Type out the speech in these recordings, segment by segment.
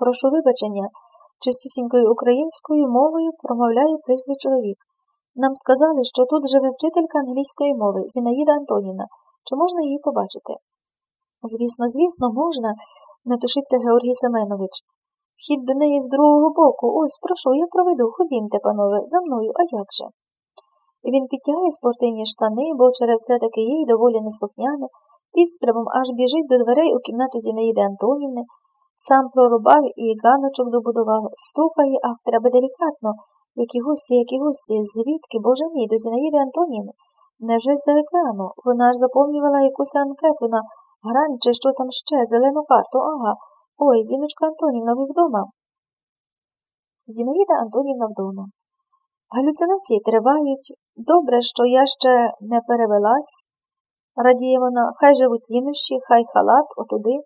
Прошу вибачення, чистісінькою українською мовою промовляє прийшлий чоловік. Нам сказали, що тут живе вчителька англійської мови Зінаїда Антонівна. Чи можна її побачити? Звісно, звісно, можна, метушиться Георгій Семенович. Вхід до неї з другого боку. Ось, прошу, я проведу. Ходімте, панове, за мною, а як же? Він підтягає спортивні штани, бо через це таки є й доволі неслухняне, підстрибом аж біжить до дверей у кімнату Зінаїди Антонівни, сам прорубав і ганочок добудував, стукає, ах, треба делікатно, які гості, які гості, звідки, боже мій, до Зінаїди Антонівни? Невже з-за екрану? Вона ж заповнювала якусь анкету на грань чи що там ще, зелену карту, ага. Ой, Зіночка Антонівна, ви вдома? Зінаїда Антонівна вдома. Галюцинації тривають. Добре, що я ще не перевелась. Радіє вона, хай живуть лінощі, хай халат, отуди,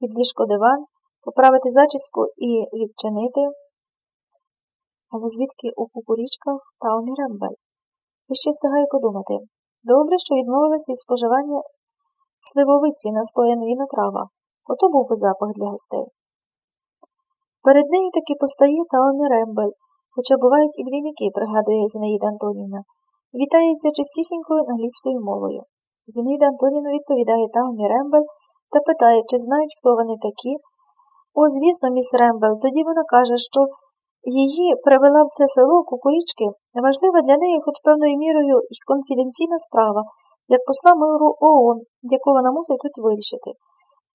під ліжко диван, поправити зачіску і відчинити. Але звідки у кукурічках та у Мірембель? І ще встигаю подумати. Добре, що відмовилася від споживання сливовиці, настояної на травах. Ото був би запах для гостей. Перед нею таки постає Таомі Рембель, хоча бувають і двійники, пригадує Зінаїда Антонівна, вітається чистісінькою англійською мовою. Зінаїда Антонівна відповідає Таомі Рембель та питає, чи знають, хто вони такі. О, звісно, міс Рембел, тоді вона каже, що її привела в це село кукурічки, важлива для неї, хоч певною мірою, і конфіденційна справа, як посла миру ООН, яку вона мусить тут вирішити.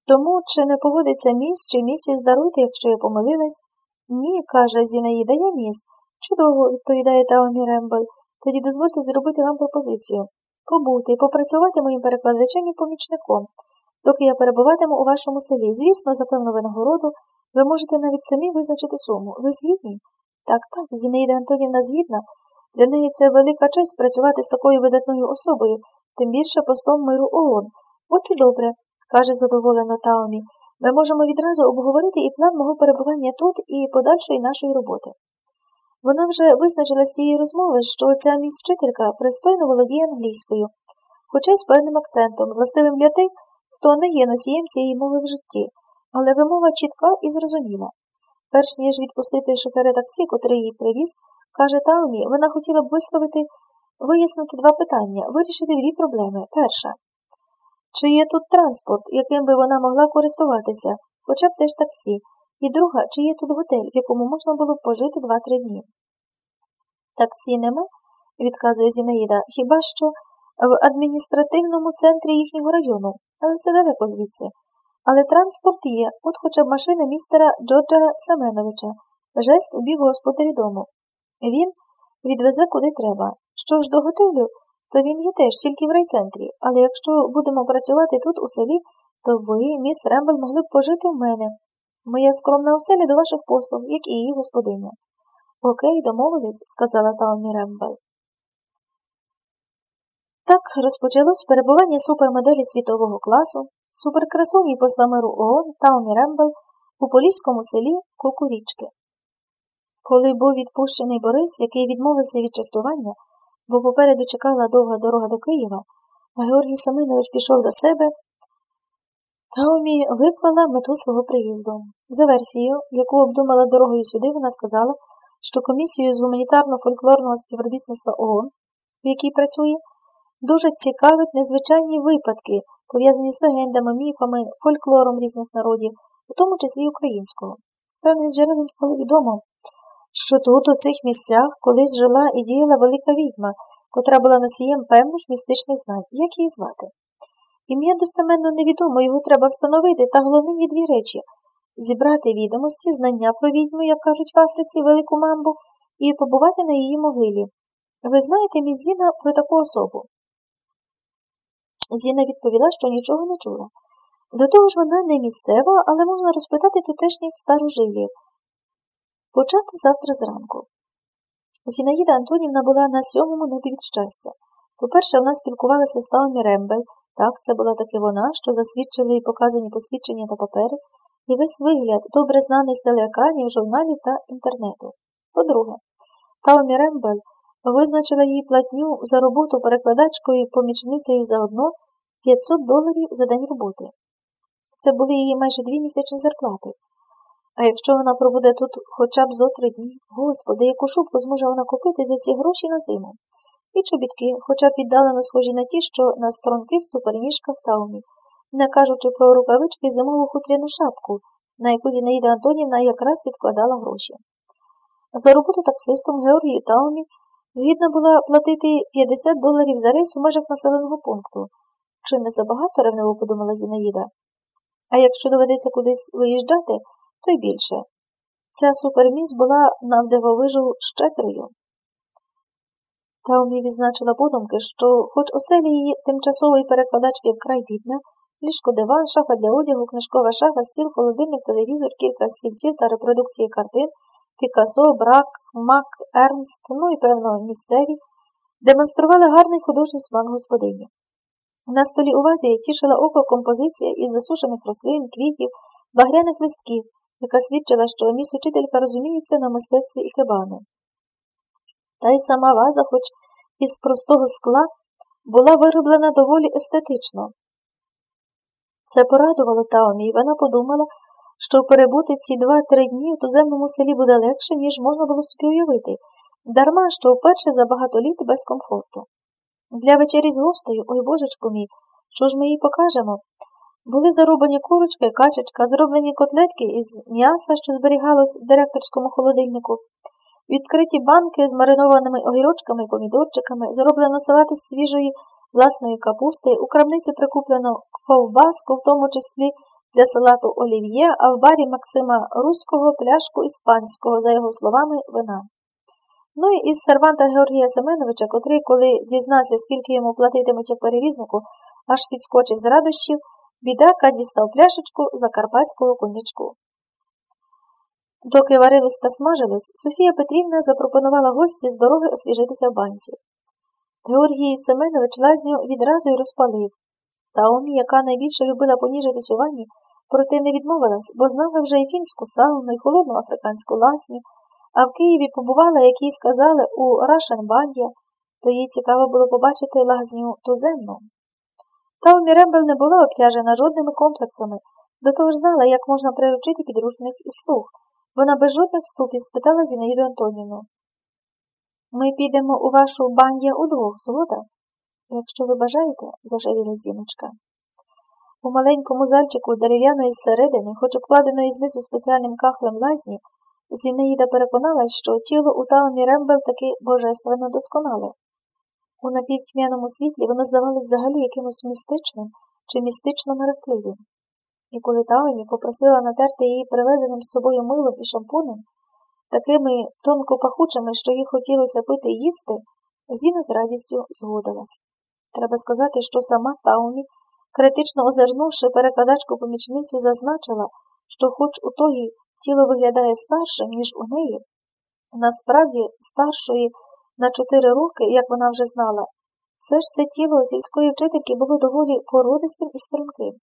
Тому чи не погодиться міс, чи місіс даруйте, якщо я помилилась? Ні, каже Зінаїда, я міс. Чудово, відповідає Таомі Рембель. Тоді дозвольте зробити вам пропозицію. Побути і попрацювати моїм перекладачем і помічником, доки я перебуватиму у вашому селі. Звісно, за певну винагороду, ви можете навіть самі визначити суму. Ви згідні? Так, так, Зінаїда Антонівна згідна. Для неї це велика честь працювати з такою видатною особою, тим більше постом миру ООН. От і добре, каже задоволено Таомі. Ми можемо відразу обговорити і план мого перебування тут, і подальшої нашої роботи. Вона вже визначила з цієї розмови, що ця міс вчителька пристойно володіє англійською, хоча й з певним акцентом, властивим для тих, хто не є носієм цієї мови в житті, але вимова чітка і зрозуміла. Перш ніж відпустити шофера таксі, котрий її привіз, каже Таумі, вона хотіла б висловити, вияснити два питання, вирішити дві проблеми. Перша. Чи є тут транспорт, яким би вона могла користуватися, хоча б теж таксі, і друга, чи є тут готель, в якому можна було б пожити два-три дні. Таксі нема, відказує Зінаїда, хіба що в адміністративному центрі їхнього району, але це далеко звідси. Але транспорт є, от хоча б машина містера Джорджа Семеновича, жест у бік господарі дому. Він відвезе куди треба. Що ж до готелю, то він є теж тільки в райцентрі, але якщо будемо працювати тут у селі, то ви, міс Рембл, могли б пожити в мене. Моя скромна оселя до ваших послуг, як і її господиня. Окей, домовились, сказала Таомі Рембл. Так розпочалось перебування супермоделі світового класу, суперкрасуні посла миру ООН Таомі Рембл у поліському селі Кукурічки. Коли був відпущений Борис, який відмовився від частування, бо попереду чекала довга дорога до Києва, Георгій Семенович пішов до себе, Таомі виклала мету свого приїзду. За версією, яку обдумала дорогою сюди, вона сказала, що комісію з гуманітарно-фольклорного співробітництва ООН, в якій працює, дуже цікавить незвичайні випадки, пов'язані з легендами, міфами, фольклором різних народів, у тому числі українського. З певних джерел їм стало відомо, що тут, у цих місцях, колись жила і діяла велика відьма, котра була носієм певних містичних знань, як її звати. Ім'я достеменно невідомо, його треба встановити, та головним є дві речі зібрати відомості, знання про відьму, як кажуть в Африці, велику мамбу, і побувати на її могилі. Ви знаєте, міс Зіна, про таку особу? Зіна відповіла, що нічого не чула. До того ж вона не місцева, але можна розпитати тутешніх старожилів. Почати завтра зранку. Зінаїда Антонівна була на сьомому небі від щастя. По-перше, вона спілкувалася з Таомі Рембель, так, це була таки вона, що засвідчили і показані посвідчення та папери, і весь вигляд, добре знаний з телеекранів, журналів та інтернету. По-друге, Таомі Рембель визначила їй платню за роботу перекладачкою і помічницею заодно 500 доларів за день роботи. Це були її майже дві місячні зарплати. А якщо вона пробуде тут хоча б зо три дні, господи, яку шубку зможе вона купити за ці гроші на зиму? І чобітки, хоча б віддалено схожі на ті, що на сторонких суперніжках таумі, не кажучи про рукавички зимову хутряну шапку, на яку Зінаїда Антонівна якраз відкладала гроші. За роботу таксистом Георгію Таумі звідна була платити 50 доларів за рейс у межах населеного пункту. Чи не забагато, ревниво подумала Зінаїда. А якщо доведеться кудись виїжджати, то й більше. Ця суперміс була навдивовижу щедрою. Таумі відзначила подумки, що, хоч оселі її тимчасової перекладачки вкрай бідна, ліжко диван, шафа для одягу, книжкова шафа, стіл, холодильник, телевізор, кілька стільців та репродукції картин, Пікасо, Брак, Мак, Ернст, ну і, певно, місцеві, демонстрували гарний художній смак господині. На столі у вазі тішила око композиція із засушених рослин, квітів, багряних листків, яка свідчила, що міс учителька розуміється на мистецтві і кебани. Та й сама ваза, хоч із простого скла, була вироблена доволі естетично. Це порадувало Таомі, і вона подумала, що перебути ці два-три дні у туземному селі буде легше, ніж можна було собі уявити, дарма що вперше за багато літ без комфорту. Для вечері з гостею, ой божечку мій, що ж ми їй покажемо? Були зарубані курочки, качечка, зроблені котлетки із м'яса, що зберігалось в директорському холодильнику, відкриті банки з маринованими огірочками і помідорчиками, зроблено салат із свіжої власної капусти, у крамниці прикуплено ковбаску, в тому числі для салату олів'є, а в барі Максима Руського пляшку іспанського, за його словами, вина. Ну і із серванта Георгія Семеновича, котрий, коли дізнався, скільки йому платитимуть як перевізнику, аж підскочив з радощів, бідака дістав пляшечку закарпатського конячку. Доки варилось та смажилось, Софія Петрівна запропонувала гості з дороги освіжитися в банці. Георгій Семенович лазню відразу й розпалив. Таомі, яка найбільше любила поніжитись у ванні, проте не відмовилась, бо знала вже і фінську сауну, і холодну африканську ласню, а в Києві побувала, як їй сказали, у Рашенбандія, то їй цікаво було побачити лазню туземну. Таумі Рембел не була обтяжена жодними комплексами, до того ж знала, як можна приручити підручних і слух. Вона без жодних вступів спитала Зінаїду Антонівну. Ми підемо у вашу бандя удвох, згода? Якщо ви бажаєте, зашаріла зіночка. У маленькому зальчику дерев'яної зсередини, хоч обкладеної знизу спеціальним кахлем лазні, Зінаїда переконалась, що тіло у Таумі Рембел таки божественно досконале. У напівтьмяному світлі воно здавалося взагалі якимось містичним чи містично мерехтливим. І коли Таумі попросила натерти її приведеним з собою милом і шампунем, такими тонко пахучими, що їй хотілося пити і їсти, Зіна з радістю згодилась. Треба сказати, що сама Таумі, критично озирнувши перекладачку помічницю, зазначила, що хоч у тої тіло виглядає старшим, ніж у неї, насправді старшої на чотири роки, як вона вже знала, все ж це тіло сільської вчительки було доволі породистим і струнким.